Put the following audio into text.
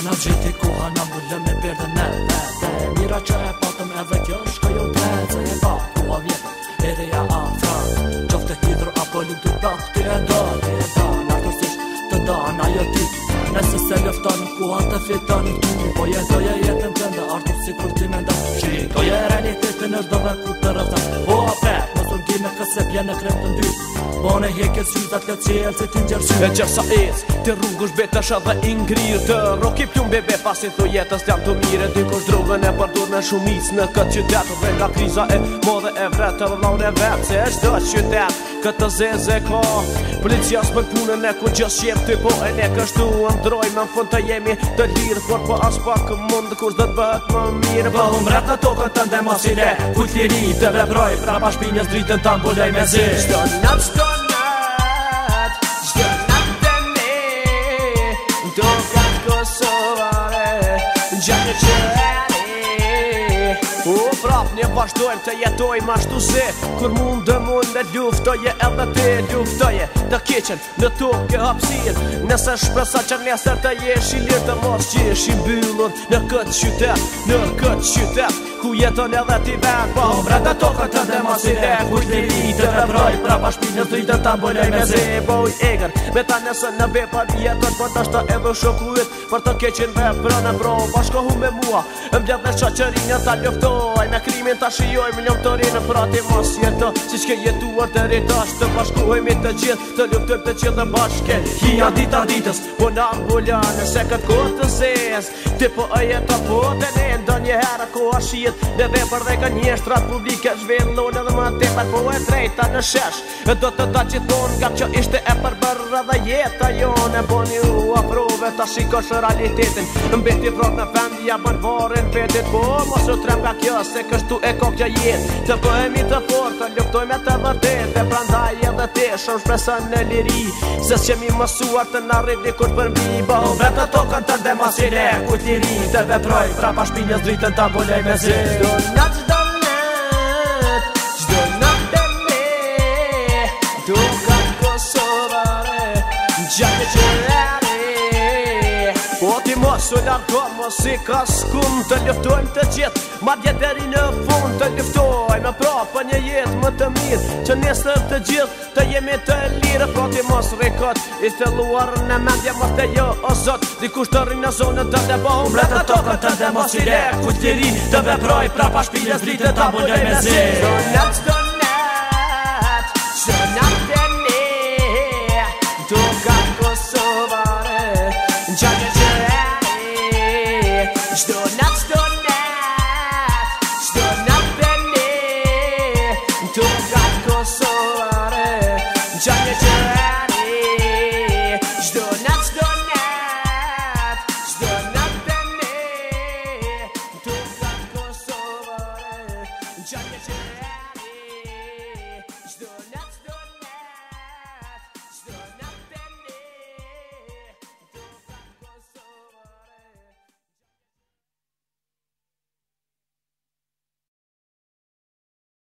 Kën a gjithë i kuha në mbullë me birë dhe me dhe Mira që e patëm e dhe kjo është jo kjo dhe Se e pa ku a mjetë e ja a fra Gjovë të hidrë apo lukë të pakë të jo e do Të po e do në artësish të do në ajo ti Nësë se lëfta në kuha të fitë të të Po jetë doje jetën të ndë Artur si kur ti me ndë Që e doje realitetin është do ku të rëzat Po a petë në të këse të ndy Bone heke syta të cilë se ti njërë syrë E qërë sa esë, të rrungë është betë është dhe ingrirë Të rokë i pëtjum bebe pasit të jetës të jam të mire Dy kush drogën e përdur në shumic në këtë qytetë Dhe nga kriza e modhe e vretë të rëllon e vetë Se është dhe qytetë këtë zezë e ka Policia s'për punën e ku gjës shqipë të po E ne kështu ndrojmë në fund të jemi të lirë Por po as pak mund kush dhe të bëhet më mirë Vëllu po mret në tokën të ndemosire Kujtë liri të vebroj Pra pa shpinjës dritën të ambulej me zi Shtë në nëpsh Në pashtojmë të jetojmë ashtu se, Kur mund dhe mund dhe luftoje, edhe dhe luftoje Të keqen në tokë e hapsin, nëse shpresa që njësër të i lirë të mos, i mbyllon në këtë qytet, në këtë qytet ku jeton edhe ti vet Po vre dhe toka të dhe mos i dhe Kuj të li të vroj Pra pa shpi në thuj të të mbëlloj me zi Po i egr Me ta nëse në be pa vjetën Po të shta edhe shokuit Për të keqin ve pra në bro Bashko po hu me mua Më bjad dhe qaqërin në ta ljoftoj Me krimin ta shioj Më ljumë rinë në prati mos jetë Si shke jetuar të rritash Të bashkohemi të gjithë Të ljumë të gjithë dhe bashke Kina dita ditës Po na ambulane Se këtë kohë të zes Ti po e jetë po të ne Ndo një herë ko ashtë vit Dhe dhe për dhe kanë një shtrat publike Shven lone dhe ma të të të e trejta në shesh E do të ta qiton Ka që ishte e për dhe jeta jone E po një u afrove Ta shiko shë realitetin Në beti vrot në fendi Ja bën vorin petit Po më shë trem ka kjo Se kështu e kok jet Të bëhemi të fort Të luptoj me të vërdet Dhe prandaj edhe dhe te Shën shpesan në liri Se që mësuar të në rriti Kur për mbi Bëhë vetë të tokën të ndemasin e Kujtiri të vetroj Pra pashpinjës dritën të apolej me zi Do nga më si ka skum po po Të ljëftojmë të gjithë ma djetë deri në pun Të ljëftojmë në prapë një jetë, më të mirë Që një të gjithë të jemi të lirë gati mos rekot I të luar në mendje mos të jo o zot Dikush të rinë në zonë të të po bo Mbre të tokën të demos i le Kujtë të rinë të veproj Pra pa shpilës dritë të të bëndoj me zi Zonë në të stoj Johnny Jane.